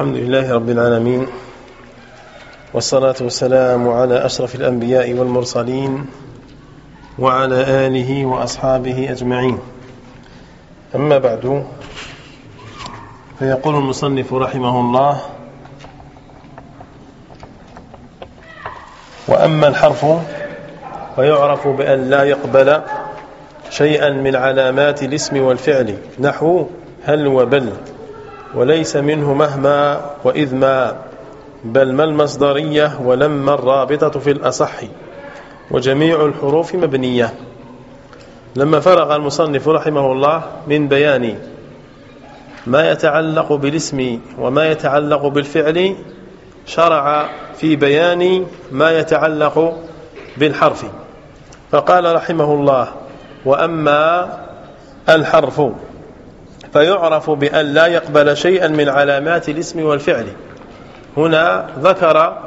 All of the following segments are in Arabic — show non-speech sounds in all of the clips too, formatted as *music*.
الحمد لله رب العالمين والصلاة والسلام على أشرف الأنبياء والمرسلين وعلى آله وأصحابه أجمعين. أما بعد فيقول المصنف رحمه الله وأما الحرف فيعرف بأن لا يقبل شيئا من علامات الاسم والفعل نحو هل وبل. وليس منه مهما وإذ ما بل ما المصدرية ولما الرابطة في الأصح وجميع الحروف مبنية. لما فرغ المصنف رحمه الله من بيان ما يتعلق بالاسم وما يتعلق بالفعل شرع في بيان ما يتعلق بالحرف. فقال رحمه الله وأما الحرف فيعرف بأن لا يقبل شيئا من علامات الاسم والفعل. هنا ذكر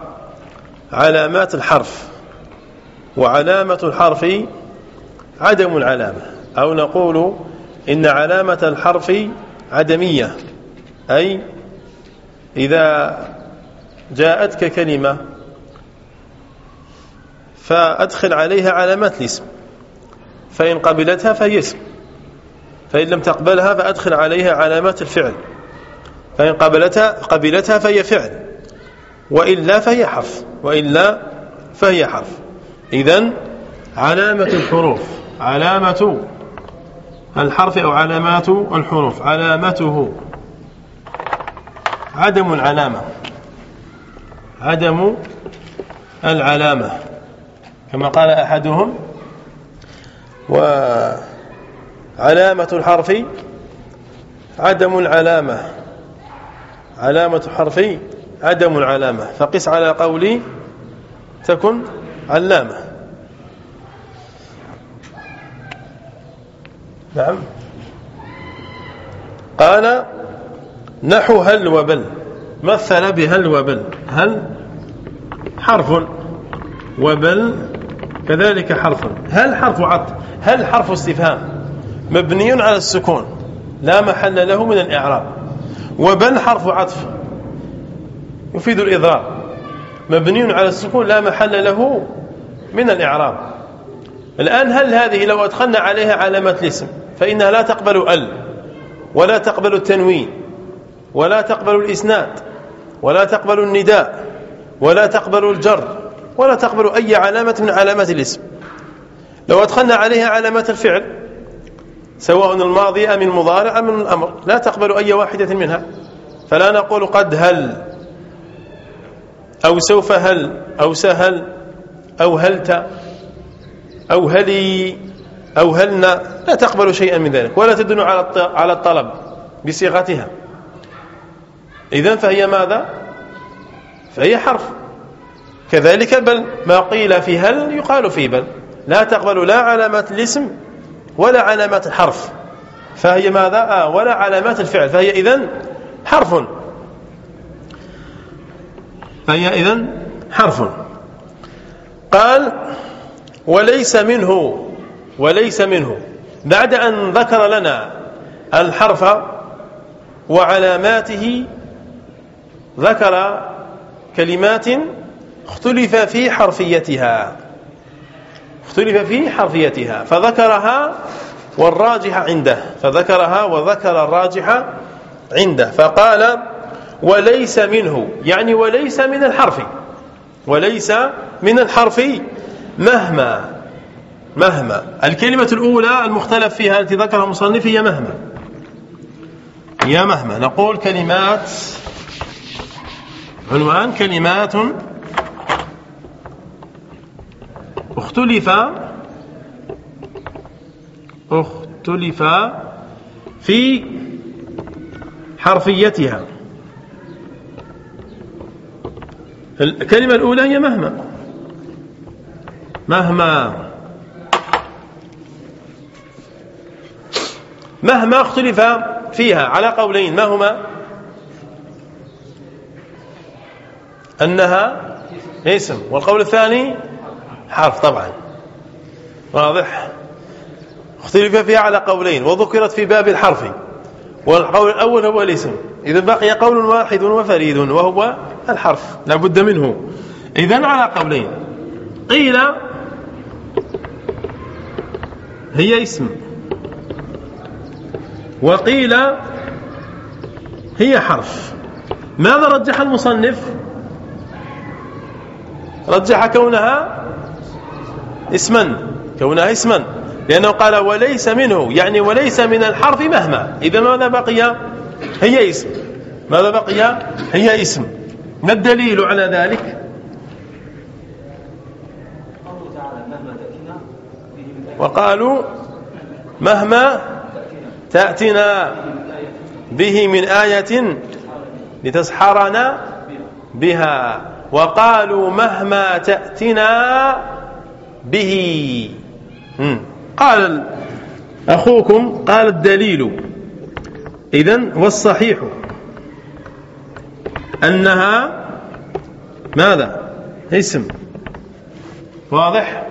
علامات الحرف وعلامة الحرف عدم العلامة أو نقول إن علامة الحرف عدمية أي إذا جاءتك كلمة فأدخل عليها علامات الاسم فإن قبلتها فهي اسم. فإن لم تقبلها فأدخل عليها علامات الفعل. فإن قبلتها, قبلتها فهي فعل. وإلا فهي حرف. وإلا فهي حرف. إذن علامة الحروف. علامة الحرف أو علامات الحروف. علامته. عدم العلامة. عدم العلامة. كما قال أحدهم وعلامة الحرف عدم العلامة. علامة الحرف عدم العلامة. فقس على قولي تكن علامة. نعم. قال نحو هل وبل. مثل بهل وبل. هل حرف وبل كذلك حرف. هل حرف عطف؟ هل حرف استفهام؟ مبني على السكون. لا محل له من الإعراب. وبل حرف عطف. يفيد الإضرار. مبني على السكون لا محل له من الإعراب. الآن هل هذه لو أدخلنا عليها علامة الاسم فإنها لا تقبل ال ولا تقبل التنوين ولا تقبل الإسناد ولا تقبل النداء ولا تقبل الجر ولا تقبل أي علامة من علامات الاسم. لو أدخلنا عليها علامات الفعل سواء الماضي أم المضارع أم الأمر. لا تقبل أي واحدة منها. فلا نقول قد هل أو سوف هل أو سهل أو هلت أو هلي أو هلنا. لا تقبل شيئا من ذلك. ولا تدل على الطلب بصيغتها. إذن فهي ماذا؟ فهي حرف. كذلك بل ما قيل في هل يقال في بل. لا تقبل لا علامات الاسم ولا علامات الحرف. فهي ماذا؟ آه ولا علامات الفعل. فهي إذن حرف. فهي إذن حرف. قال وليس منه وليس منه. بعد أن ذكر لنا الحرف وعلاماته ذكر كلمات اختلف في حرفيتها. اختلف في حرفيتها. فذكرها والراجح عنده. فذكرها وذكر الراجح عنده. فقال وليس منه. يعني وليس من الحرف. وليس من الحرف مهما. مهما. الكلمة الأولى المختلف فيها التي ذكرها المصنف هي مهما. هي مهما. نقول كلمات. عنوان كلمات اختلف اختلف في حرفيتها. الكلمة الأولى هي مهما. مهما. مهما اختلف فيها على قولين. ما هما أنها اسم. والقول الثاني حرف طبعا. واضح؟ اختلف فيها على قولين وذكرت في باب الحرف. والقول الأول هو الاسم. إذا بقي قول واحد وفريد وهو الحرف. لا بد منه. إذا على قولين. قيل هي اسم. وقيل هي حرف. ماذا رجح المصنف؟ رجح كونها اسما كونها اسما. لأنه قال وليس منه يعني وليس من الحرف مهما. إذا ماذا بقي؟ هي اسم. ماذا بقي؟ هي اسم. ما الدليل على ذلك؟ وقالوا مهما تأتنا به من آية لتسحرنا بها. وقالوا مهما تأتنا به. قال أخوكم قال الدليل. إذن والصحيح أنها ماذا؟ اسم. واضح؟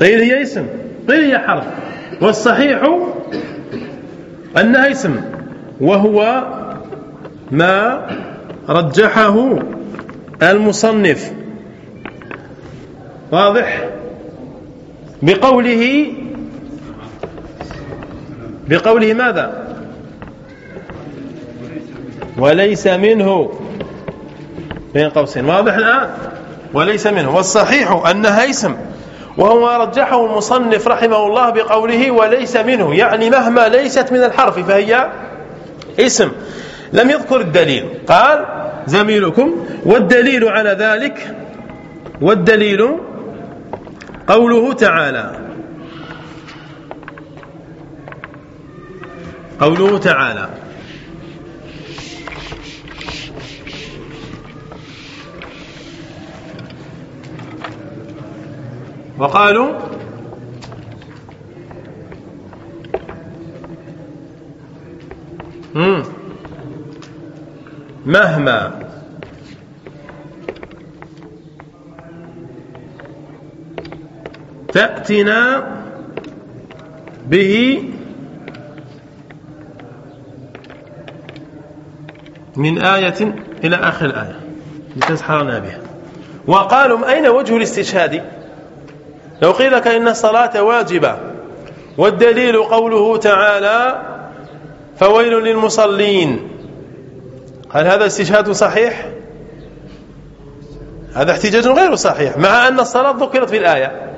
قيل هي اسم. قيل هي حرف. والصحيح أنها اسم. وهو ما رجحه المصنف. واضح؟ بقوله بقوله ماذا؟ وليس منه. بين قوسين. واضح الآن؟ وليس منه. والصحيح أنها اسم. وهو رجحه المصنف رحمه الله بقوله وليس منه. يعني مهما ليست من الحرف فهي اسم. لم يذكر الدليل. قال زميلكم والدليل على ذلك والدليل قوله تعالى. قوله تعالى. وقالوا مهما تأتنا به من آية إلى آخر الآية. لتسحرنا بها. وقالوا أين وجه الاستشهاد؟ لو قيل لك إن الصلاة واجبة والدليل قوله تعالى فويل للمصلين. هل هذا استشهاد صحيح؟ هذا احتجاج غير صحيح مع أن الصلاة ذكرت في الآية.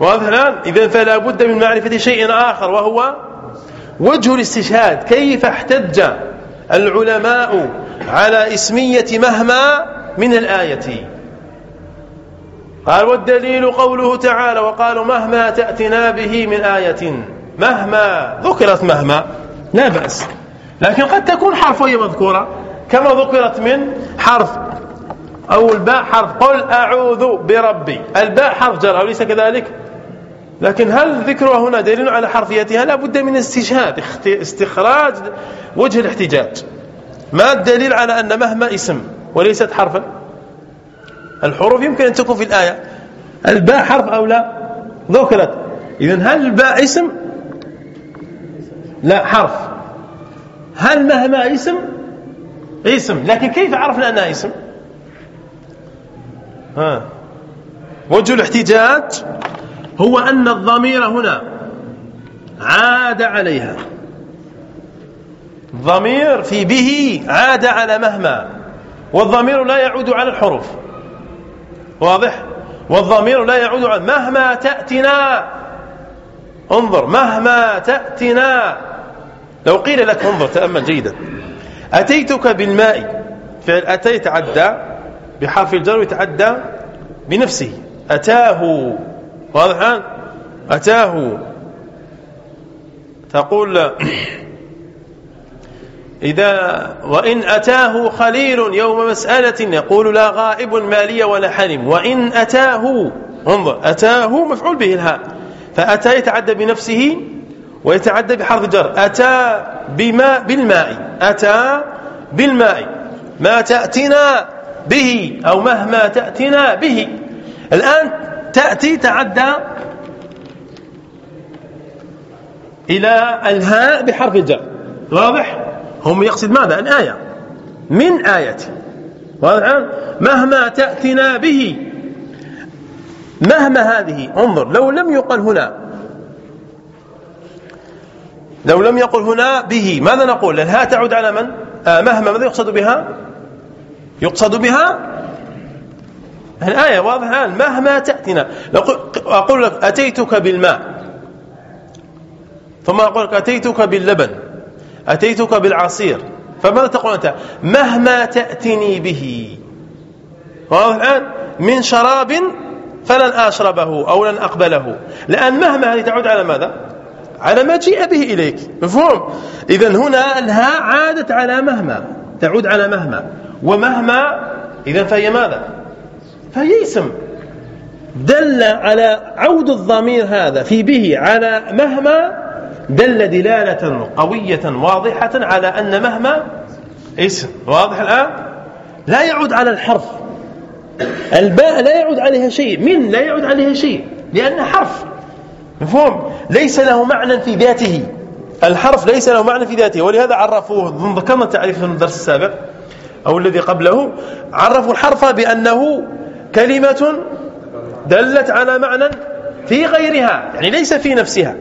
واضح الآن؟ إذا فلا بد من معرفة شيء آخر وهو وجه الاستشهاد. كيف احتج العلماء على اسمية مهما من الآية؟ قال والدليل قوله تعالى وقالوا مهما تأتنا به من آية. مهما ذكرت مهما لا بأس. لكن قد تكون حرف وهي مذكورة كما ذكرت من حرف أو الباء حرف. قل أعوذ بربي. الباء حرف جر أليس كذلك؟ لكن هل ذكرها هنا دليل على حرفيتها؟ لا بد من استشهاد استخراج وجه الاحتجاج. ما الدليل على أن مهما اسم وليست حرفا؟ الحروف يمكن أن تكون في الآية. الباء حرف أو لا؟ ذكرت إذا هل الباء اسم؟ لا حرف. هل مهما اسم؟ اسم. لكن كيف عرفنا أنها اسم؟ ها. وجه الاحتجاج؟ هو أن الضمير هنا عاد عليها. ضمير في به عاد على مهما والضمير لا يعود على الحروف. واضح؟ والضمير لا يعود على مهما تأتنا انظر مهما تأتنا. لو قيل لك انظر تأمل جيدا. أتيتك بالماء. فعل أتى يتعدى بحرف الجر يتعدى بنفسه. أتاه واضح الآن أتاه. تقول إذا وإن أتاه خليل يوم مسألة يقول لا غائب مالي ولا حلم وإن أتاه انظر أتاه مفعول به الهاء. فأتى يتعدى بنفسه ويتعدى بحرف جر. أتى بماء بالماء. أتى بالماء. ما تأتنا به أو مهما تأتنا به. الآن تأتي تعدى إلى الهاء بحرف الجر. واضح؟ هم يقصد ماذا؟ الآية. من آية؟ واضح؟ مهما تأتنا به. مهما هذه انظر لو لم يقل هنا. لو لم يقل هنا به ماذا نقول؟ الهاء تعود على من؟ آه مهما ماذا يقصد بها؟ يقصد بها الآية واضح الآن. مهما تأتنا أقول لك أتيتك بالماء. ثم أقول لك أتيتك باللبن. أتيتك بالعصير. فماذا تقول أنت؟ مهما تأتني به. واضح الآن؟ من شراب فلن أشربه أو لن أقبله. لأن مهما هذه تعود على ماذا؟ على ما جيء به إليك. مفهوم؟ إذا هنا الهاء عادت على مهما. تعود على مهما. ومهما إذا فهي ماذا؟ فهي اسم دل على عود الضمير هذا في به على مهما دل دلالة قوية واضحة على أن مهما اسم. واضح الآن؟ لا يعود على الحرف. الباء لا يعود عليها شيء من لا يعود عليها شيء لأنه حرف. مفهوم؟ ليس له معنى في ذاته. الحرف ليس له معنى في ذاته ولهذا عرفوه. ذكرنا تعريف في الدرس السابق أو الذي قبله عرفوا الحرف بأنه كلمة دلت على معنى في غيرها يعني ليس في نفسها.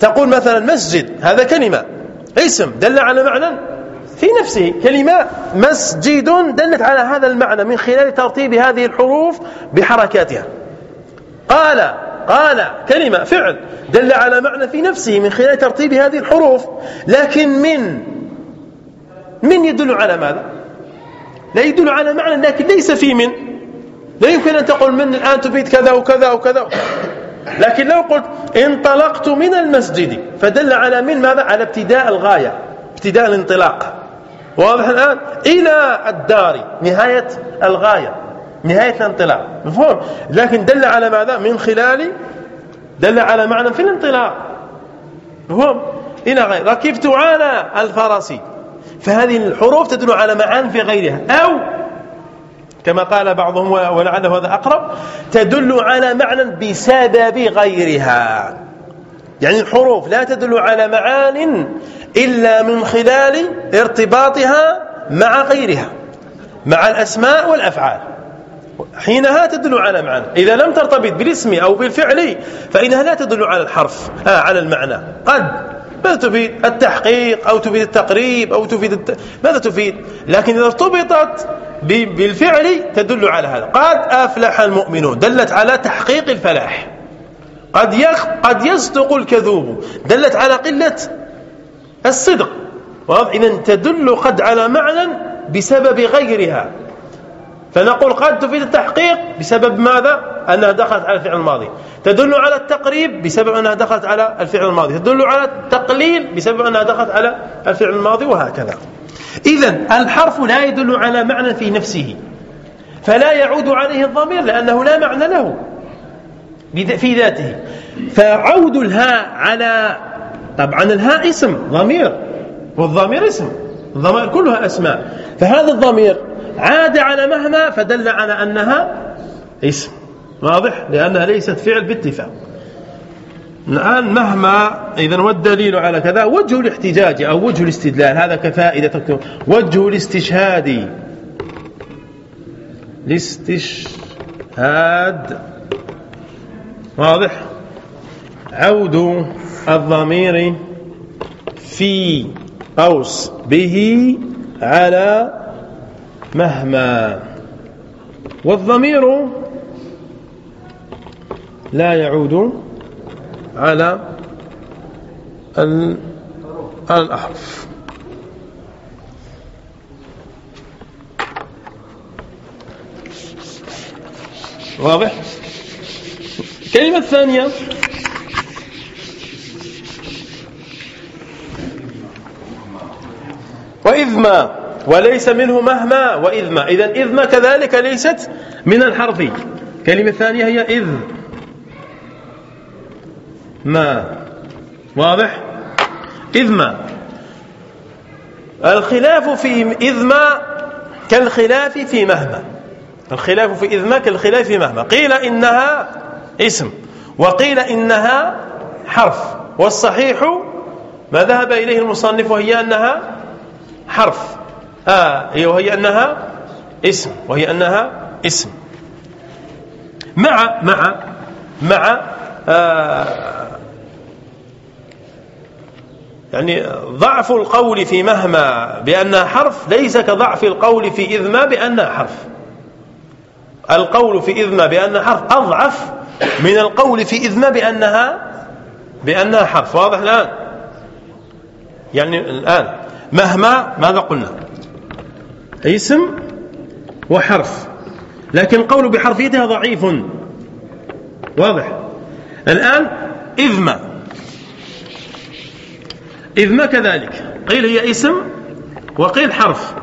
تقول مثلا مسجد هذا كلمة اسم دل على معنى في نفسه كلمة مسجد دلت على هذا المعنى من خلال ترتيب هذه الحروف بحركاتها. قال قال كلمة فعل دل على معنى في نفسه من خلال ترتيب هذه الحروف لكن من من يدل على ماذا؟ لا يدل على معنى لكن ليس في من. لا يمكن أن تقول من الآن تفيد كذا وكذا وكذا. لكن لو قلت انطلقت من المسجد فدل على من؟ ماذا؟ على ابتداء الغاية ابتداء الانطلاق. واضح الآن؟ إلى الدار نهاية الغاية نهاية الانطلاق. مفهوم؟ لكن دل على ماذا؟ من خلال دل على معنى في الانطلاق. مفهوم؟ إلى غير. ركبت على الفرس فهذه الحروف تدل على معان في غيرها أو كما قال بعضهم ولعله هذا أقرب تدل على معنى بسبب غيرها. يعني الحروف لا تدل على معان إلا من خلال ارتباطها مع غيرها مع الأسماء والأفعال. حينها تدل على معنى إذا لم ترتبط بالاسم أو بالفعل فإنها لا تدل على الحرف آه على المعنى. قد ماذا تفيد؟ التحقيق أو تفيد التقريب أو تفيد الت... ماذا تفيد؟ لكن إذا ارتبطت بالفعل تدل على هذا. قد أفلح المؤمنون دلت على تحقيق الفلاح. قد يخ... قد يصدق الكذوب دلت على قلة الصدق. إذا تدل قد على معنى بسبب غيرها. فنقول قد تفيد التحقيق بسبب ماذا؟ أنها دخلت على الفعل الماضي. تدل على التقريب بسبب أنها دخلت على الفعل الماضي. تدل على التقليل بسبب أنها دخلت على الفعل الماضي وهكذا. إذا الحرف لا يدل على معنى في نفسه فلا يعود عليه الضمير لأنه لا معنى له في ذاته. فعود الهاء على طبعا الهاء اسم ضمير والضمير اسم الضمائر كلها أسماء. فهذا الضمير عاد على مهما فدل على أنها اسم واضح؟ لأنها ليست فعل باتفاق. الآن مهما إذا والدليل على كذا؟ وجه الاحتجاج أو وجه الاستدلال. هذا كفائدة وجه الاستشهاد. الاستشهاد. واضح؟ عود الضمير في قوس به على مهما. والضمير لا يعود على الأحرف. واضح؟ الكلمة الثانية وإذ ما وليس منه مهما وإذ ما إذا إذ ما كذلك ليست من الحرف. كلمة ثانية هي إذ. ما. واضح؟ إذ ما. الخلاف في إذ ما كالخلاف في مهما. الخلاف في إذ ما كالخلاف في مهما. قيل إنها اسم وقيل إنها حرف والصحيح ما ذهب إليه المصنف وهي أنها حرف. آه وهي أنها اسم وهي أنها اسم. مع مع مع آه يعني ضعف القول في مهما بأنها حرف ليس كضعف القول في إذ ما بأنها حرف. القول في إذ ما بأنها حرف أضعف من القول في إذ ما بأنها بأنها حرف. واضح الآن؟ يعني الآن مهما ماذا قلنا؟ اسم وحرف. لكن القول بحرفيتها ضعيف. واضح؟ الآن إذ ما إذ ما كذلك؟ قيل هي اسم وقيل حرف.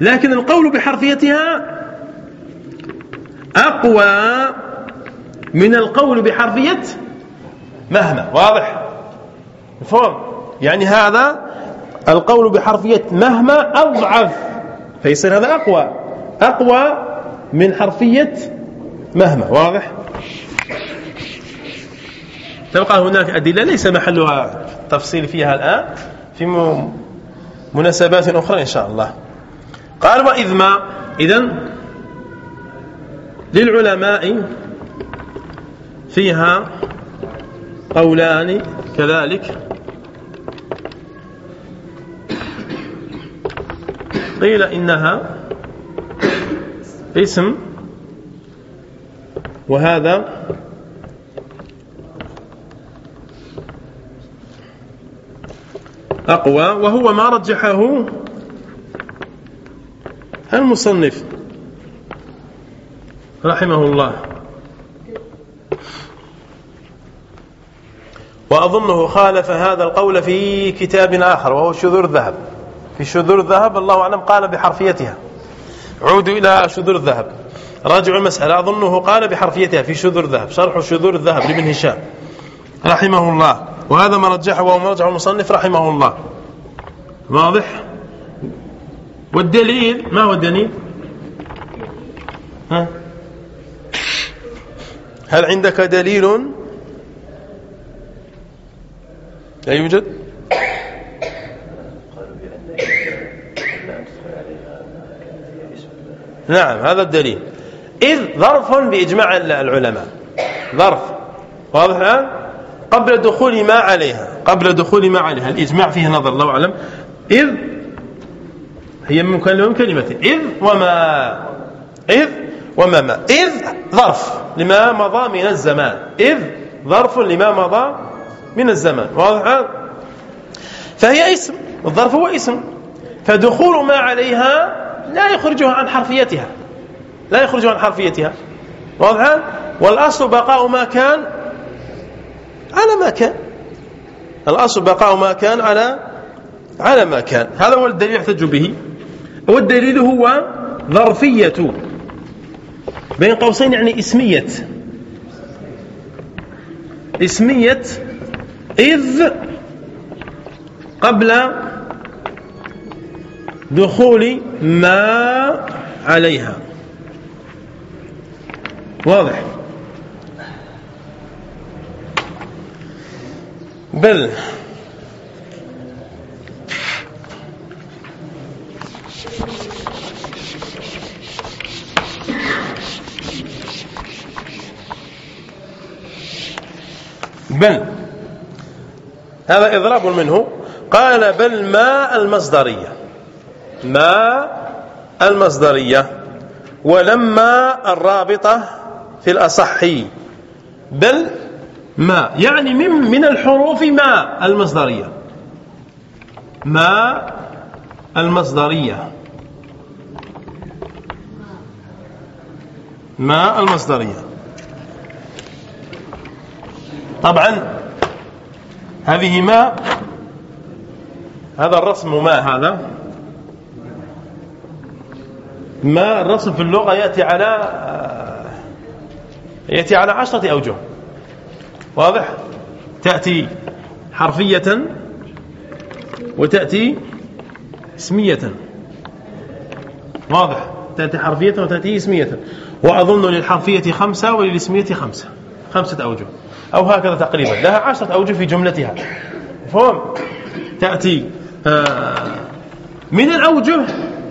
لكن القول بحرفيتها أقوى من القول بحرفية مهما. واضح؟ مفهوم؟ يعني هذا القول بحرفية مهما أضعف. فيصير هذا أقوى. أقوى من حرفية مهما. واضح؟ تبقى هناك أدلة ليس محلها. تفصيل فيها الآن في مناسبات أخرى إن شاء الله. قال وإذ ما إذن للعلماء فيها قولان كذلك. قيل إنها اسم وهذا أقوى وهو ما رجحه المصنف رحمه الله. وأظنه خالف هذا القول في كتاب آخر وهو شذور الذهب. في شذور الذهب الله أعلم قال بحرفيتها. عودوا إلى شذور الذهب. راجعوا المسألة أظنه قال بحرفيتها في شذور الذهب شرح شذور الذهب لابن هشام رحمه الله. وهذا ما رجحه وهو مرجع المصنف رحمه الله. واضح؟ والدليل ما هو الدليل؟ ها؟ هل عندك دليل؟ لا يوجد؟ نعم هذا الدليل. إذ ظرف بإجماع العلماء. ظرف. واضح الآن؟ قبل دخول ما عليها قبل دخول ما عليها. الإجماع فيه نظر الله أعلم. إذ هي من كلمة. إذ وما إذ وما ما. إذ ظرف لما مضى من الزمان. إذ ظرف لما مضى من الزمان. واضح؟ فهي اسم. الظرف هو اسم. فدخول ما عليها لا يخرجها عن حرفيتها. لا يخرجها عن حرفيتها. واضح؟ والأصل بقاء ما كان على ما كان. الأصل بقاء ما كان على على ما كان. هذا هو الدليل يحتج به. والدليل هو ظرفية بين قوسين يعني اسمية. اسمية إذ قبل دخول ما عليها. واضح؟ بل بل هذا إضراب منه. قال بل ما المصدرية. ما المصدرية. ولما الرابطة في الأصح بل ما يعني من من الحروف ما المصدرية ما المصدرية ما المصدرية طبعا هذه ما هذا الرسم ما هذا ما الرسم في اللغة يأتي على يأتي على عشرة أوجه واضح؟ تأتي حرفية وتأتي اسمية. واضح. تأتي حرفية وتأتي اسمية. وأظن للحرفية خمسة وللاسمية خمسة. خمسة أوجه. أو هكذا تقريبا. لها عشرة أوجه في جملتها. مفهوم؟ تأتي آه، من الأوجه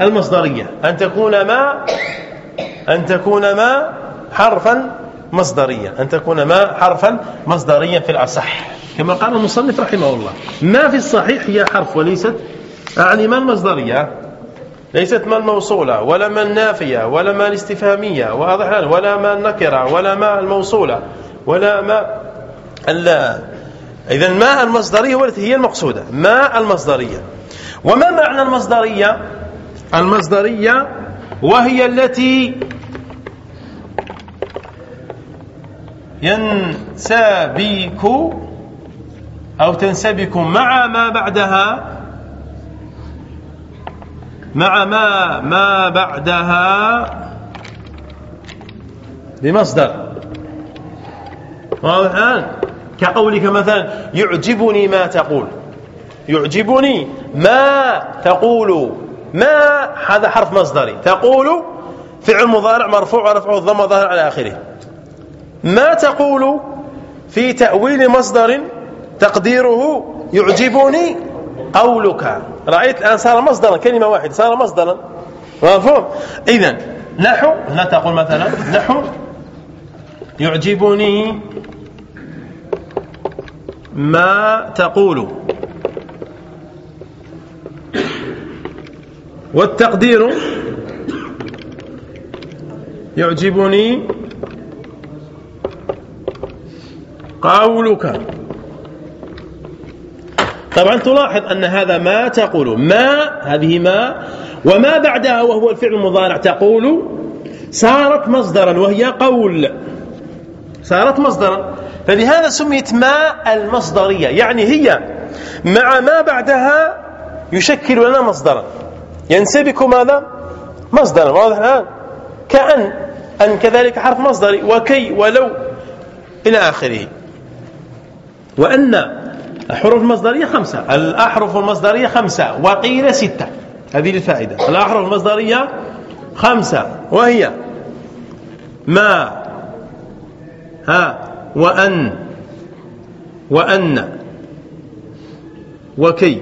المصدرية. أن تكون ما أن تكون ما حرفا مصدريا أن تكون ما حرفا مصدريا في الأصح. كما قال المصنف رحمه الله ما في الصحيح هي حرف وليست أعني ما المصدرية؟ ليست ما الموصولة ولا ما النافية ولا ما الاستفهامية واضح ولا ما النكرة ولا ما الموصولة ولا ما إذا ما المصدرية والتي هي المقصودة ما المصدرية. وما معنى المصدرية؟ المصدرية وهي التي ينسبك أو تنسبك مع ما بعدها مع ما ما بعدها بمصدر. واضح الآن؟ كقولك مثلا يعجبني ما تقول. يعجبني ما تقول. ما هذا حرف مصدري. تقول فعل مضارع مرفوع ورفعه الضم ظاهر على آخره. ما تقول في تأويل مصدر تقديره يعجبني قولك؟ رأيت الآن صار مصدرا كلمة واحدة صار مصدرا. مفهوم؟ إذا نحو هنا تقول مثلا نحو يعجبني ما تقول. والتقدير يعجبني قولك. طبعا تلاحظ أن هذا ما تقول. ما هذه ما. وما بعدها وهو الفعل المضارع تقول صارت مصدرا وهي قول. صارت مصدرا. فلهذا سميت ما المصدرية. يعني هي مع ما بعدها يشكل لنا مصدرا. ينسبك ماذا؟ مصدرا. واضح الآن. كأن أن كذلك حرف مصدري. وكي ولو إلى آخره. وأن الحروف المصدرية خمسة. الأحرف المصدرية خمسة وقيل ستة. هذه الفائدة الأحرف المصدرية خمسة وهي ما ها وأن وأن وكي.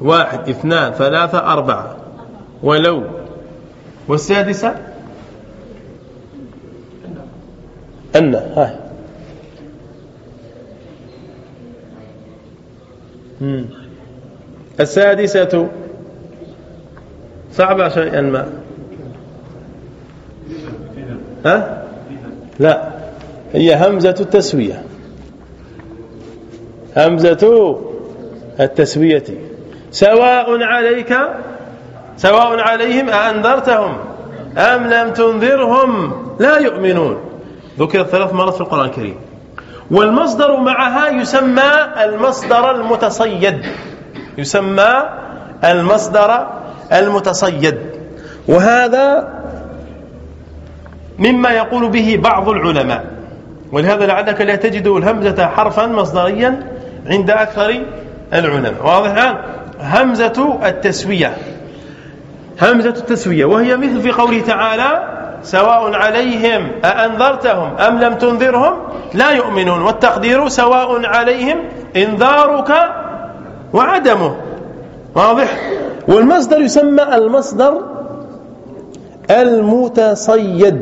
واحد اثنان ثلاثة أربعة. ولو. والسادسة؟ أن. هاي السادسة. صعبة شيئا ما ها؟ لا. هي همزة التسوية. همزة التسوية. سواء عليك سواء عليهم أأنذرتهم أم لم تنذرهم. لا يؤمنون. ذكرت ثلاث مرات في القرآن الكريم. والمصدر معها يسمى المصدر المتصيد. يسمى المصدر المتصيد. وهذا مما يقول به بعض العلماء. ولهذا لعلك لا تجد الهمزة حرفا مصدريا عند أكثر العلماء. واضح الآن؟ همزة التسوية. همزة التسوية. وهي مثل في قوله تعالى سواء عليهم أأنذرتهم أم لم تنذرهم؟ لا يؤمنون. والتقدير سواء عليهم إنذارك وعدمه. واضح؟ والمصدر يسمى المصدر المتصيد.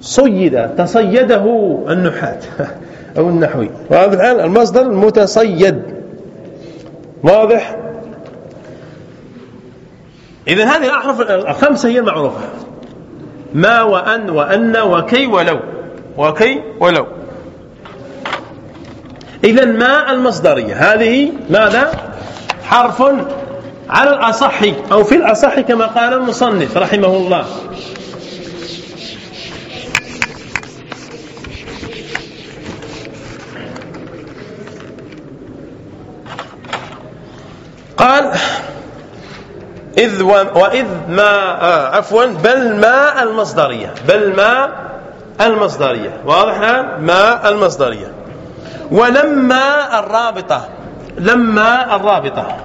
صيد تصيده النحاة *laughs* أو النحوي. واضح الآن؟ المصدر المتصيد. واضح؟ إذا هذه الأحرف الخمسة هي المعروفة. ما وأن وأن وكي ولو. وكي ولو. إذا ما المصدرية؟ هذه ماذا؟ حرف على الأصح أو في الأصح كما قال المصنف رحمه الله. قال إذ وإذ ما آه عفوا بل ما المصدرية. بل ما المصدرية. واضح؟ ما المصدرية. ولما الرابطة. لما الرابطة.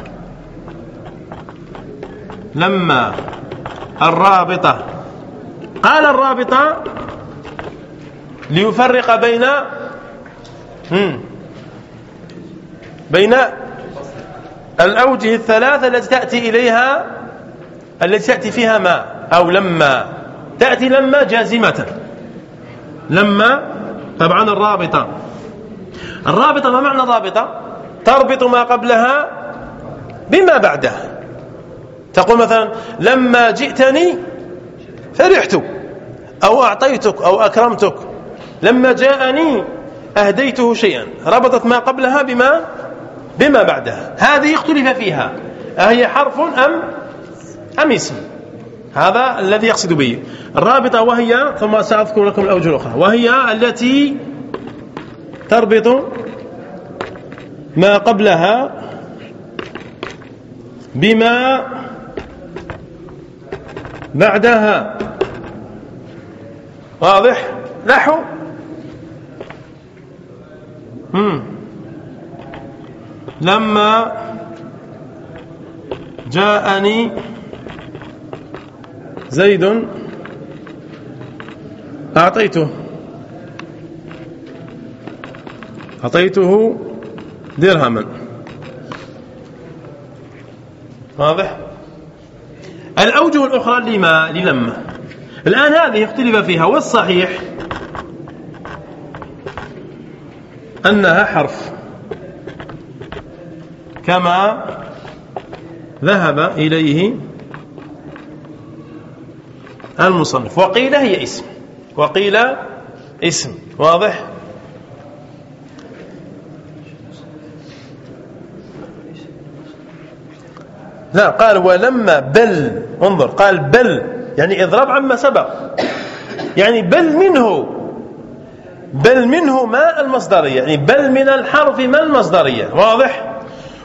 لما الرابطة. قال الرابطة ليفرق بين بين الأوجه الثلاثة التي تأتي إليها التي تأتي فيها ما؟ أو لما. تأتي لما جازمة. لما طبعا الرابطة. الرابطة ما معنى الرابطة تربط ما قبلها بما بعدها. تقول مثلا لما جئتني فرحت أو أعطيتك أو أكرمتك. لما جاءني أهديته شيئا. ربطت ما قبلها بما بما بعدها. هذه اختلف فيها. أهي حرف أم أم اسم؟ هذا الذي يقصد به. الرابطة وهي ثم سأذكر لكم الأوجه الأخرى. وهي التي تربط ما قبلها بما بعدها. واضح؟ نحو. لما جاءني زيد أعطيته. أعطيته درهما. واضح؟ الأوجه الأخرى لما للما الآن هذه اختلف فيها والصحيح أنها حرف. كما ذهب إليه المصنف. وقيل هي اسم. وقيل اسم. واضح؟ لا قال ولما بل. انظر قال بل. يعني اضرب عما سبق. يعني بل منه. بل منه ما المصدرية. يعني بل من الحرف ما المصدرية. واضح؟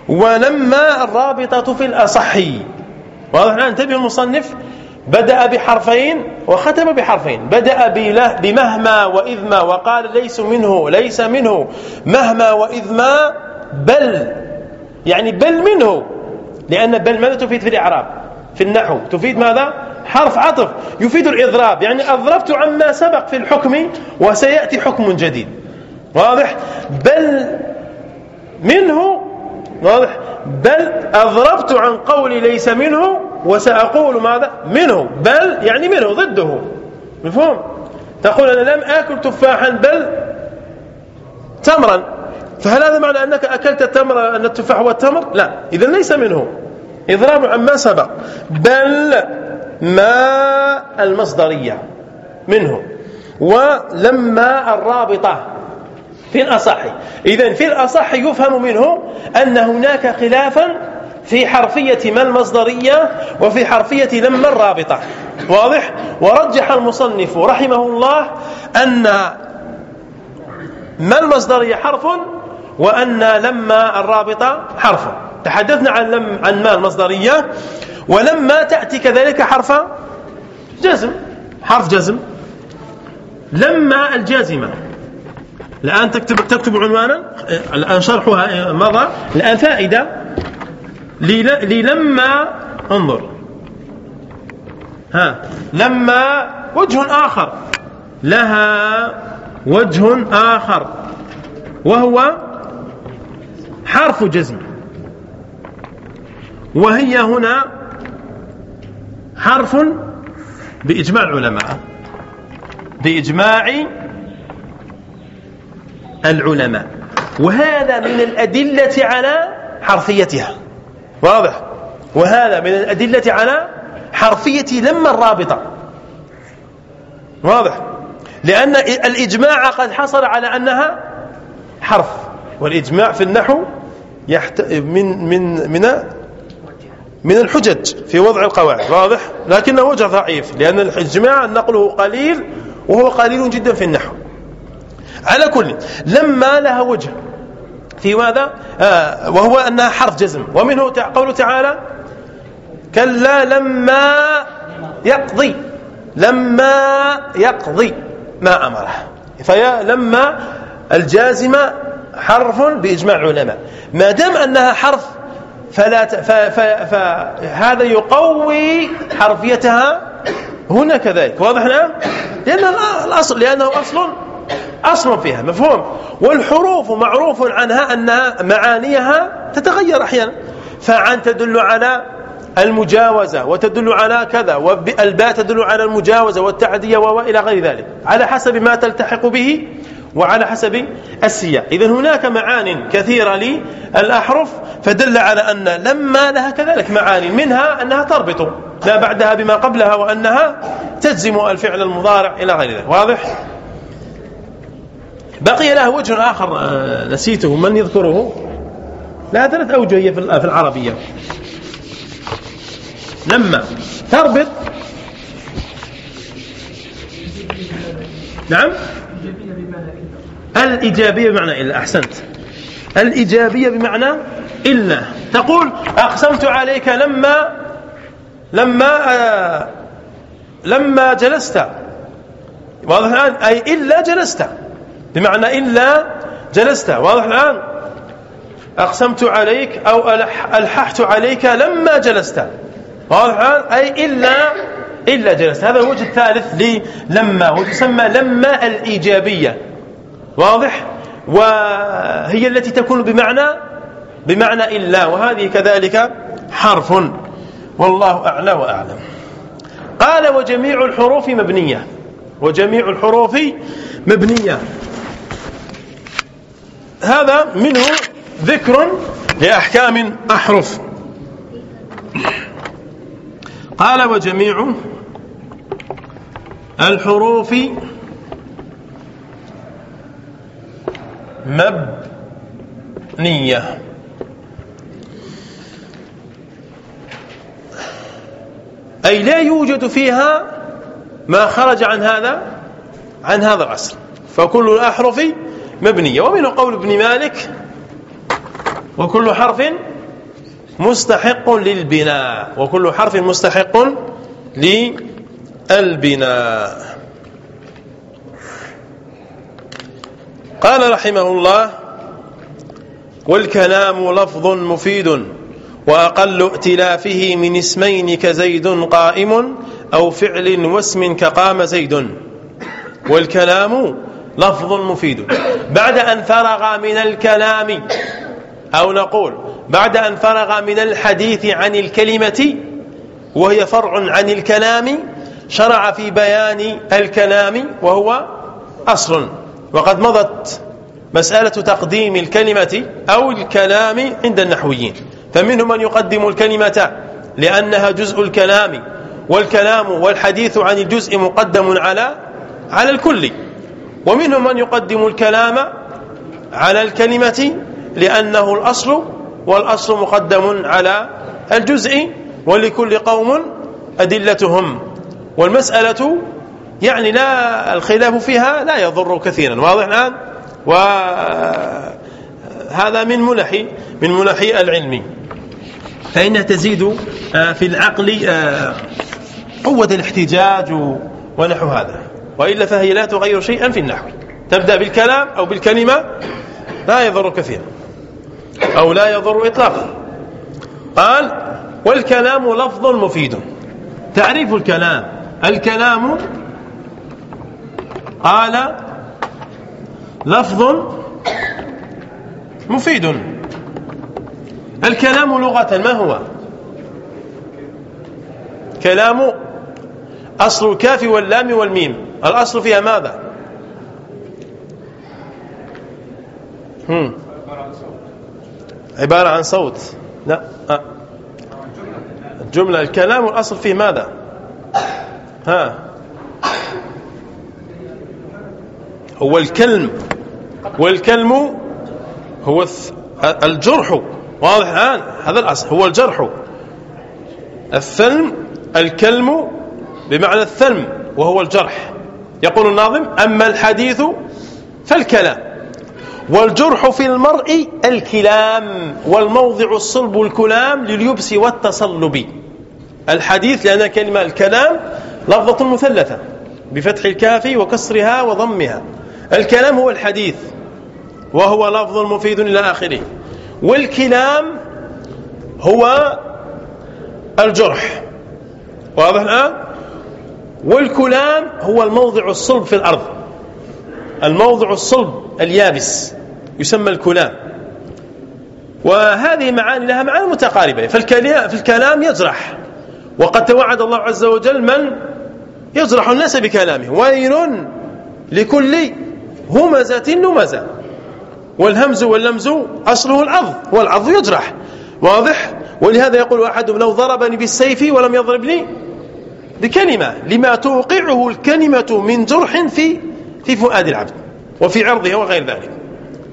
ولما الرابطة في الأصحي. واضح؟ الآن انتبه المصنف بدأ بحرفين وختم بحرفين. بدأ بمهما وإذما وقال ليس منه ليس منه. مهما وإذما بل. يعني بل منه. لأن بل ماذا تفيد في الإعراب؟ في النحو. تفيد ماذا؟ حرف عطف. يفيد الإضراب. يعني أضربت عما سبق في الحكم وسيأتي حكم جديد. واضح؟ بل منه واضح؟ بل أضربت عن قولي ليس منه وسأقول ماذا؟ منه. بل يعني منه ضده. مفهوم؟ تقول أنا لم آكل تفاحا بل تمرا. فهل هذا معنى أنك أكلت التمر أن التفاح هو التمر؟ لا. إذا ليس منه. إضراب عما سبق. بل ما المصدرية منه. ولما الرابطة في الأصح إذا في الأصح يفهم منه أن هناك خلافا في حرفية ما المصدرية وفي حرفية لما الرابطة. واضح؟ ورجح المصنف رحمه الله أن ما المصدرية حرف وأن لما الرابطة حرف. تحدثنا عن لم عن ما المصدرية ولما تأتي كذلك حرف جزم. حرف جزم. لما الجازمة. الآن تكتب تكتب عنوانا؟ الآن شرحها مضى؟ الآن فائدة. للما انظر. ها لما وجه آخر. لها وجه آخر. وهو حرف جزم. وهي هنا حرف بإجماع العلماء. بإجماع العلماء. وهذا من الأدلة على حرفيتها. واضح؟ وهذا من الأدلة على حرفية لما الرابطة واضح؟ لأن الإجماع قد حصل على أنها حرف والإجماع في النحو يحت... من من من من الحجج في وضع القواعد. واضح؟ لكنه وجه ضعيف لأن الإجماع نقله قليل وهو قليل جدا في النحو. على كل لما لها وجه. في ماذا؟ آه وهو أنها حرف جزم. ومنه قوله تعالى كلا لما يقضي لما يقضي ما أمره. فيا لما الجازمة حرف بإجماع العلماء. ما دام أنها حرف فلا فهذا يقوي حرفيتها هنا كذلك. واضح الآن؟ لأن الأصل لأنه أصل أصل فيها مفهوم؟ والحروف معروف عنها أنها معانيها تتغير أحيانا. فعن تدل على المجاوزة وتدل على كذا والباء تدل على المجاوزة والتعدية وإلى غير ذلك. على حسب ما تلتحق به وعلى حسب السياق. إذا هناك معان كثيرة للأحرف فدل على أن لما لها كذلك معاني منها أنها تربط لا بعدها بما قبلها وأنها تجزم الفعل المضارع إلى غير ذلك. واضح؟ بقي له وجه آخر آه، نسيته من يذكره؟ لا ثلاث أوجه هي في العربية. لما تربط نعم؟ الإيجابية بمعنى إلا أحسنت. الإيجابية بمعنى إلا. تقول أقسمت عليك لما لما آه لما جلست. واضح الآن؟ أي إلا جلست. بمعنى إلا جلست. واضح الآن؟ أقسمت عليك أو ألححت عليك لما جلست. واضح الآن؟ أي إلا إلا جلست. هذا الوجه الثالث للما وتسمى لما الإيجابية. واضح؟ وهي التي تكون بمعنى بمعنى إلا. وهذه كذلك حرف. والله أعلى وأعلم. قال وجميع الحروف مبنية. وجميع الحروف مبنية. هذا منه ذكر لأحكام أحرف. قال وجميع الحروف مبنية. أي لا يوجد فيها ما خرج عن هذا عن هذا العصر فكل الأحرف مبنية. ومنه قول ابن مالك وكل حرف مستحق للبناء. وكل حرف مستحق للبناء. قال رحمه الله والكلام لفظ مفيد وأقل ائتلافه من اسمين كزيد قائم أو فعل واسم كقام زيد. والكلام لفظ مفيد. بعد أن فرغ من الكلام أو نقول بعد أن فرغ من الحديث عن الكلمة وهي فرع عن الكلام شرع في بيان الكلام وهو أصل. وقد مضت مسألة تقديم الكلمة أو الكلام عند النحويين. فمنهم من يقدم الكلمة لأنها جزء الكلام والكلام والحديث عن الجزء مقدم على على الكل. ومنهم من يقدم الكلام على الكلمة لأنه الأصل والأصل مقدم على الجزء ولكل قوم أدلتهم. والمسألة يعني لا الخلاف فيها لا يضر كثيرا. واضح الآن؟ وهذا من منح من منح العلم. فإنها تزيد آه، في العقل آه، قوة الاحتجاج ونحو هذا. وإلا فهي لا تغير شيئا في النحو. تبدأ بالكلام أو بالكلمة لا يضر كثيرا أو لا يضر إطلاقا. قال والكلام لفظ مفيد. تعريف الكلام. الكلام قال لفظ مفيد. الكلام لغة ما هو؟ كلام أصل الكاف واللام والميم. الأصل فيها ماذا. عبارة عن صوت. لا. الجملة الكلام الأصل فيه ماذا؟ ها. هو الكلم. والكلم هو الجرح. واضح الآن؟ هذا الأصل. هو الجرح. الثلم الكلم بمعنى الثلم وهو الجرح. يقول الناظم أما الحديث فالكلام والجرح في المرء الكلام والموضع الصلب الكلام لليبس والتصلب. الحديث لأن كلمة الكلام لفظة مثلثة بفتح الكاف وكسرها وضمها. الكلام هو الحديث وهو لفظ مفيد إلى آخره. والكلام هو الجرح. واضح الآن؟ والكلام هو الموضع الصلب في الأرض. الموضع الصلب اليابس يسمى الكلام. وهذه معاني لها معاني متقاربة. في الكلام يجرح. وقد توعد الله عز وجل من يجرح الناس بكلامه ويل لكل همزة نمزة. والهمز واللمز أصله العض والعض يجرح. واضح؟ ولهذا يقول أحدهم لو ضربني بالسيف ولم يضربني بكلمة لما توقعه الكلمة من جرح في في فؤاد العبد وفي عرضه وغير ذلك.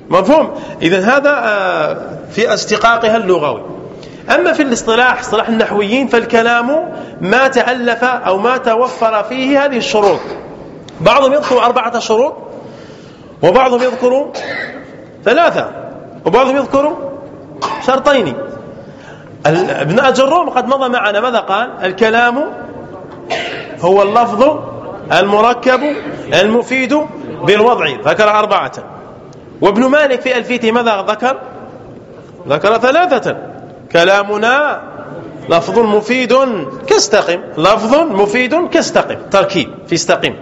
مفهوم؟ إذا هذا آه، في استقاقها اللغوي. أما في الاصطلاح اصطلاح النحويين فالكلام ما تألف أو ما توفر فيه هذه الشروط. بعضهم يذكر أربعة شروط وبعضهم يذكر ثلاثة وبعضهم يذكر شرطين. ابن أجروم قد مضى معنا ماذا قال؟ الكلام هو اللفظ المركب المفيد بالوضع. ذكر أربعة. وابن مالك في ألفيته ماذا ذكر؟ ذكر ثلاثة. كلامنا لفظ مفيد كاستقم. لفظ مفيد كاستقم. تركيب في استقم.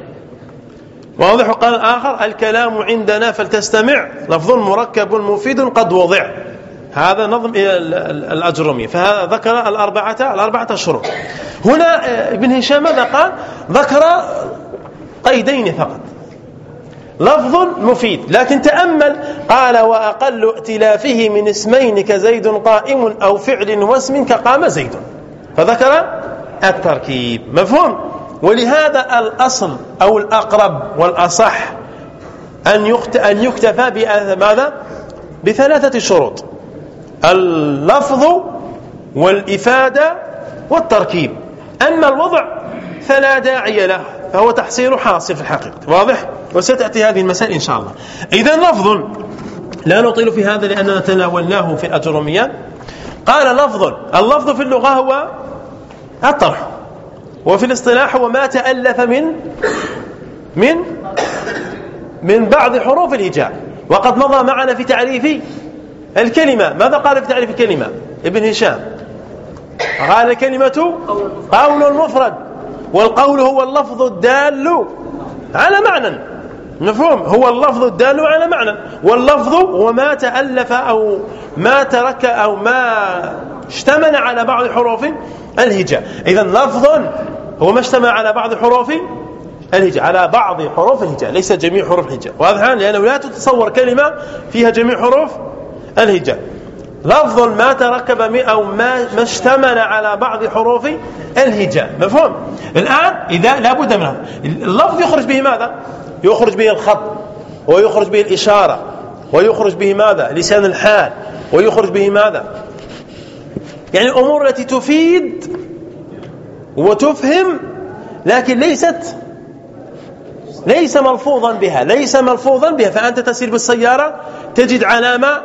واضح قال آخر الكلام عندنا فلتستمع. لفظ مركب مفيد قد وضع. هذا نظم الأجرمي. فهذا ذكر الأربعة الأربعة شروط. هنا آه، ابن هشام ماذا قال؟ ذكر قيدين فقط. لفظ مفيد. لكن تأمل قال وأقل ائتلافه من اسمين كزيد قائم أو فعل واسم كقام زيد. فذكر التركيب. مفهوم؟ ولهذا الأصل أو الأقرب والأصح أن يكتفى بماذا بثلاثة شروط. اللفظ والإفادة والتركيب. أما الوضع فلا داعي له فهو تحصيل حاصل في الحقيقة. واضح؟ وستأتي هذه المسائل إن شاء الله. إذا لفظ لا نطيل في هذا لأننا تناولناه في الأجروميات قال لفظ اللفظ في اللغة هو الطرح وفي الاصطلاح هو ما تألف من من من بعض حروف الهجاء. وقد مضى معنا في تعريف الكلمة. ماذا قال في تعريف الكلمة؟ ابن هشام. قال الكلمة قول مفرد والقول هو اللفظ الدال على معنى. مفهوم؟ هو اللفظ الدال على معنى. واللفظ هو ما تألف أو ما ترك أو ما اشتمل على بعض حروف الهجاء. إذا لفظ هو ما اشتمل على بعض حروف الهجاء على بعض حروف الهجاء. ليس جميع حروف الهجاء. واضح لأنه لا تتصور كلمة فيها جميع حروف الهجاء لفظ ما تركب أو ما ما اشتمل على بعض حروف الهجاء مفهوم؟ الآن إذا لابد منه اللفظ يخرج به ماذا؟ يخرج به الخط ويخرج به الإشارة ويخرج به ماذا؟ لسان الحال ويخرج به ماذا؟ يعني الأمور التي تفيد وتفهم لكن ليست ليس ملفوظا بها ليس ملفوظا بها. فأنت تسير بالسيارة تجد علامة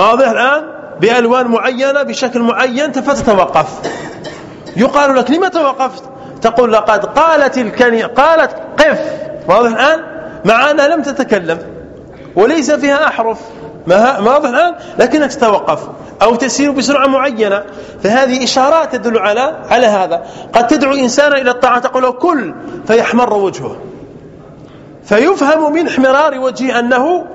واضح الآن؟ بألوان معينة بشكل معين فتتوقف يقال لك لما توقفت؟ تقول لقد قالت الكلمة قالت قف. واضح الآن؟ مع أنها لم تتكلم. وليس فيها أحرف. واضح الآن؟ لكنك تتوقف. أو تسير بسرعة معينة. فهذه إشارات تدل على على هذا. قد تدعو إنسانا إلى الطاعة تقول له كل فيحمر وجهه. فيفهم من احمرار وجهه أنه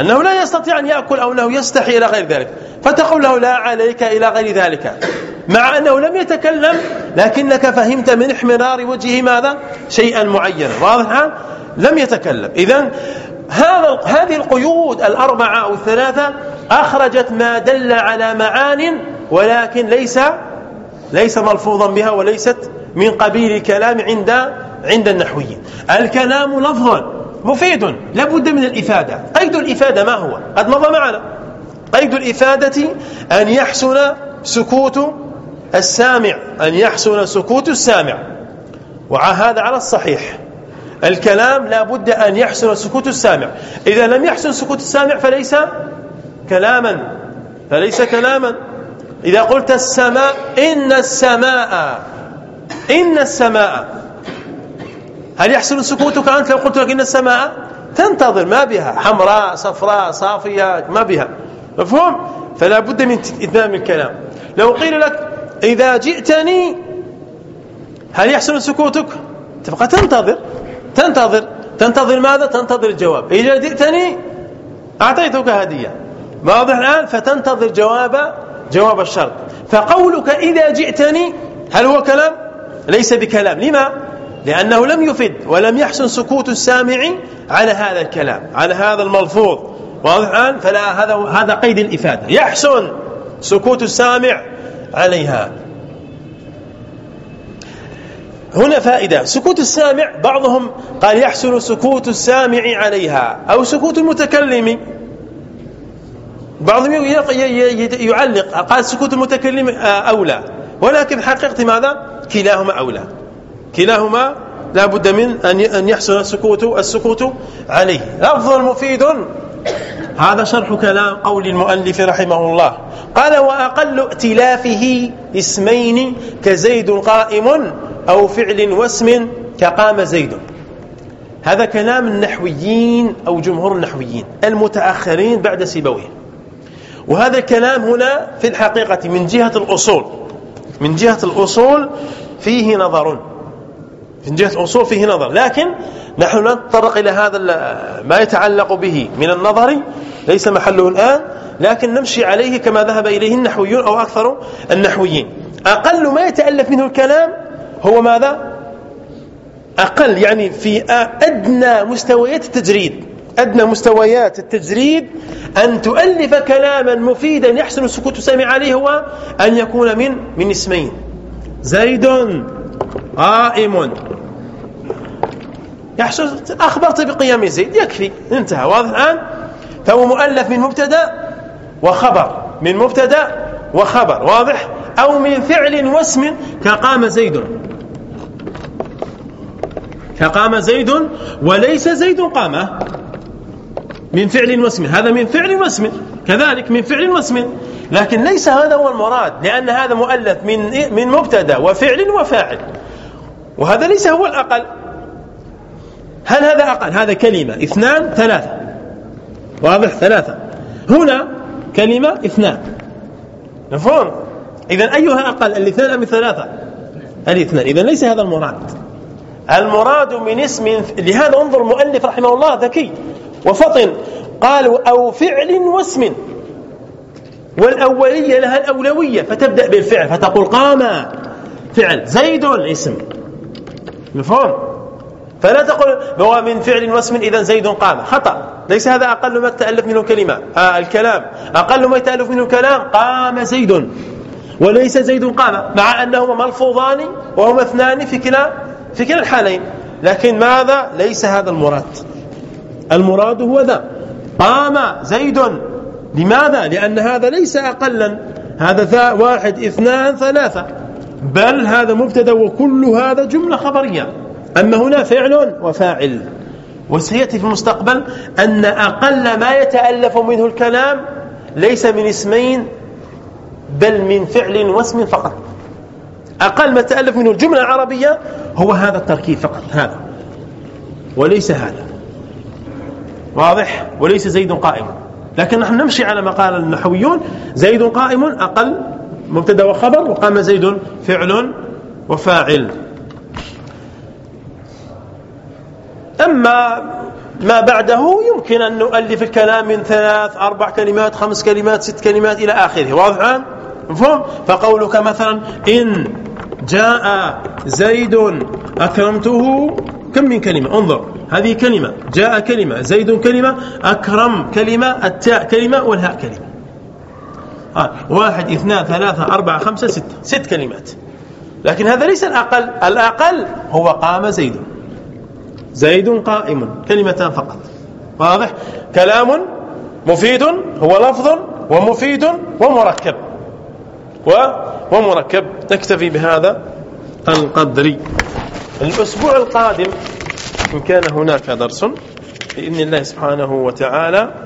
أنه لا يستطيع أن يأكل أو أنه يستحي إلى غير ذلك. فتقول له لا عليك إلى غير ذلك. مع أنه لم يتكلم لكنك فهمت من احمرار وجهه ماذا؟ شيئا معينا. واضح؟ لم يتكلم. إذا هذا هذه القيود الأربعة أو الثلاثة أخرجت ما دل على معان ولكن ليس ليس ملفوظا بها وليست من قبيل الكلام عند عند النحويين. الكلام لفظا. مفيد. لابد من الإفادة. قيد الإفادة ما هو؟ قد مضى معنا. قيد الإفادة أن يحسن سكوت السامع. أن يحسن سكوت السامع. وهذا على الصحيح. الكلام لا بد أن يحسن سكوت السامع. إذا لم يحسن سكوت السامع فليس كلاما. فليس كلاما. إذا قلت السماء إن السماء. إن السماء. هل يحسن سكوتك أنت؟ لو قلت لك إن السماء تنتظر ما بها. حمراء صفراء صافية ما بها. مفهوم؟ فلا بد من إتمام الكلام. لو قيل لك إذا جئتني هل يحسن سكوتك؟ تبقى تنتظر. تنتظر. تنتظر ماذا؟ تنتظر الجواب. إذا جئتني أعطيتك هدية. واضح الآن؟ فتنتظر جواب جواب الشرط. فقولك إذا جئتني هل هو كلام؟ ليس بكلام. لما؟ لأنه لم يفد ولم يحسن سكوت السامع على هذا الكلام على هذا الملفوظ. واضح الآن؟ فلا هذا هذا قيد الإفادة. يحسن سكوت السامع عليها. هنا فائدة. سكوت السامع بعضهم قال يحسن سكوت السامع عليها أو سكوت المتكلم. بعضهم يعلق قال سكوت المتكلم أولى. ولكن حقيقة ماذا؟ كلاهما أولى. كلاهما لا بد من أن يحسن السكوت السكوت عليه. لفظ مفيد. هذا شرح كلام قول المؤلف رحمه الله. قال وأقل ائتلافه اسمين كزيد قائم أو فعل واسم كقام زيد. هذا كلام النحويين أو جمهور النحويين المتأخرين بعد سيبويه. وهذا الكلام هنا في الحقيقة من جهة الأصول. من جهة الأصول فيه نظر. من جهة الأصول فيه نظر. لكن نحن نتطرق إلى هذا ما يتعلق به من النظر ليس محله الآن لكن نمشي عليه كما ذهب إليه النحويون أو أكثر النحويين. أقل ما يتألف منه الكلام هو ماذا؟ أقل يعني في أدنى مستويات التجريد. أدنى مستويات التجريد أن تؤلف كلاما مفيدا يحسن السكوت السامع عليه هو أن يكون من من اسمين. زيد قائم. يحسن أخبرت بقيام زيد يكفي. انتهى. واضح الآن؟ فهو مؤلف من مبتدأ وخبر. من مبتدأ وخبر. واضح؟ أو من فعل واسم كقام زيد. كقام زيد وليس زيد قام. من فعل واسم. هذا من فعل واسم. كذلك من فعل واسم. لكن ليس هذا هو المراد لأن هذا مؤلف من من مبتدأ وفعل وفاعل. وهذا ليس هو الأقل. هل هذا أقل؟ هذا كلمة. اثنان ثلاثة. واضح؟ ثلاثة. هنا كلمة اثنان. مفهوم؟ إذا أيها أقل الاثنان أم الثلاثة؟ الاثنان. إذا ليس هذا المراد. المراد من اسم لهذا انظر المؤلف رحمه الله ذكي. وفطن. قالوا أو فعل واسم. والأولية لها الأولوية. فتبدأ بالفعل. فتقول قام. فعل. زيد اسم مفهوم؟ فلا تقول هو من فعل واسم إذا زيد قام. خطأ. ليس هذا أقل ما تألف منه كلمة. آه الكلام. أقل ما يتألف منه كلام. قام زيد. وليس زيد قام. مع أنهما ملفوظان وهما اثنان في كلا في كلا الحالين. لكن ماذا؟ ليس هذا المراد. المراد هو ذا. قام زيد. لماذا؟ لأن هذا ليس أقلا. هذا ذا واحد اثنان ثلاثة. بل هذا مبتدا وكل هذا جملة خبرية. أما هنا فعل وفاعل. وسيأتي في المستقبل أن أقل ما يتألف منه الكلام ليس من اسمين بل من فعل واسم فقط. أقل ما تألف منه الجملة العربية هو هذا التركيب فقط هذا. وليس هذا. واضح؟ وليس زيد قائم. لكن نحن نمشي على ما قال النحويون زيد قائم أقل مبتدا وخبر وقام زيد فعل وفاعل. أما ما بعده يمكن أن نؤلف الكلام من ثلاث أربع كلمات خمس كلمات ست كلمات إلى آخره واضح؟ الآن مفهوم؟ فقولك مثلا إن جاء زيد أكرمته كم من كلمة؟ انظر هذه كلمة جاء كلمة زيد كلمة أكرم كلمة التاء كلمة والهاء كلمة. آه. واحد اثنان ثلاثة أربعة خمسة ستة ست كلمات. لكن هذا ليس الأقل الأقل هو قام زيد. زيد قائم. كلمتان فقط. واضح؟ كلام مفيد هو لفظ ومفيد ومركب. و ومركب. نكتفي بهذا القدر. الأسبوع القادم إن كان هناك درس بإذن الله سبحانه وتعالى